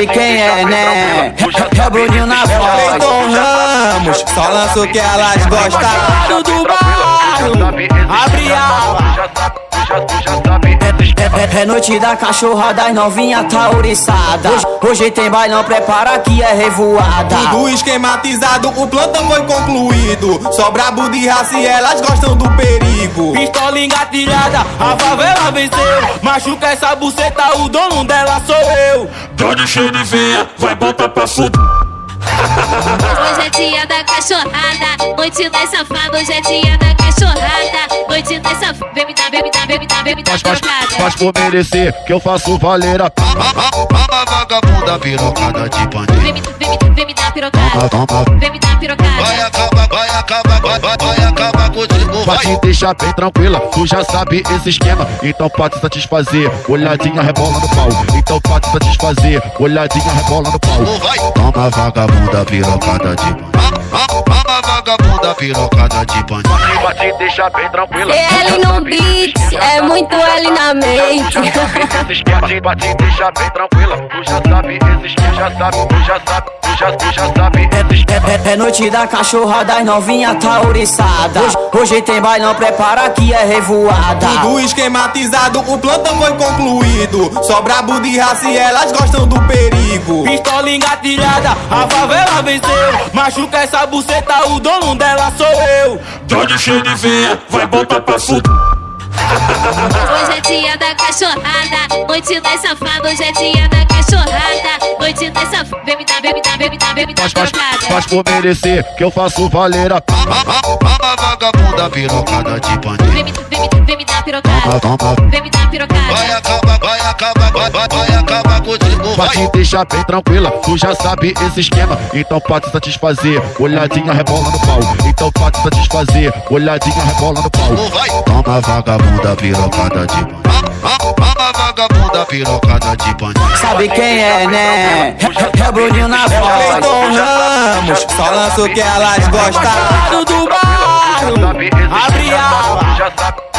Sabe quem é, né? É o Bruninho na voz. Cleiton Ramos, só lança o que elas gostam. do bairro, abre a é, é, é, noite da cachorra das novinha tá ouriçada. Hoje, hoje tem bailão, prepara que é revoada. Tudo esquematizado, o plantão foi concluído. Só brabo de raça e elas gostam do perigo. A favela venceu. Machuca essa buceta, o dono dela sou eu. Dona cheio de veia, vai botar pra fuder. Hoje é dia da cachorrada, noite das safadas, hoje é dia da cachorrada, noite das safadas. Vem me dar, vem me dar, vem me dar, vem me dar trocada. Faz por merecer que eu faço valeira. Mama vagabunda pirocada de bandido. Vem me, vem me, vem me dar pirocada, vem me dar pirocada. Vai acabar, vai acabar, vai, vai, vai Vai te deixar bem tranquila, tu já sabe esse esquema. Então pode satisfazer, olhadinha rebola no pau. Então pode satisfazer, olhadinha rebola no pau. Vai, toma vagabunda pirocada de Mama vagabunda pirocada de bandido. Vai te deixar bem tranquila. L no beat, é muito L na mente. Deixar bem tranquila. Tu já sabe esquema, já sabe, tu já sabe, tu já, sabe É, é, é noite da cachorra das novinha tá ouriçada. Hoje, hoje tem bailão, prepara que é revoada. Tudo esquematizado, o plantão foi concluído. Só brabo de raça e elas gostam do perigo. Pistola engatilhada, a favela venceu. Machuca essa buceta, o dono dela sou eu. Dona cheio de veia, vai botar pra fuder. Hoje é dia da cachorrada, noite das safadas, hoje é dia da cachorrada, noite das safadas. Vem me dar, vem me dar, vem me dar, vem me dar Faz, faz, trocada. faz por merecer que eu faço valeira. Mama vagabunda pirocada de bandido. Vem me, vem me, vem me dar pirocada, vem me dar Vai pirocada. acabar, vai acabar, vai, vai, vai acabar Vai te deixar bem tranquila, tu já sabe esse esquema. Então pode satisfazer, olhadinha rebola no pau. Então pode satisfazer, olhadinha rebola no pau. Toma vagabunda pirocada de Mama vagabunda pirocada de bandido. Sabe quem é, né? É, é Bruninho na voz. Cleiton Ramos, só lança o que elas gostam. do bairro, abre a